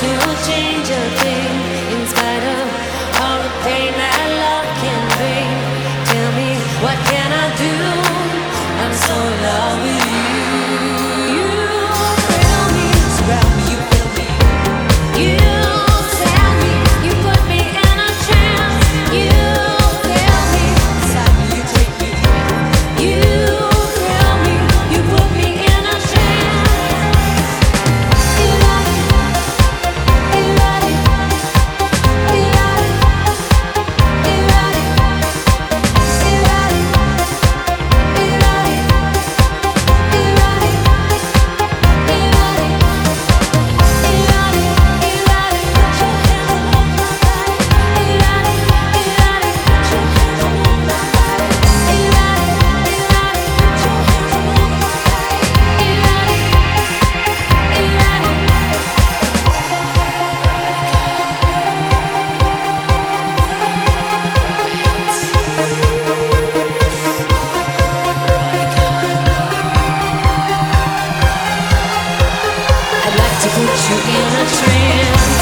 to change us. To put you in a trance.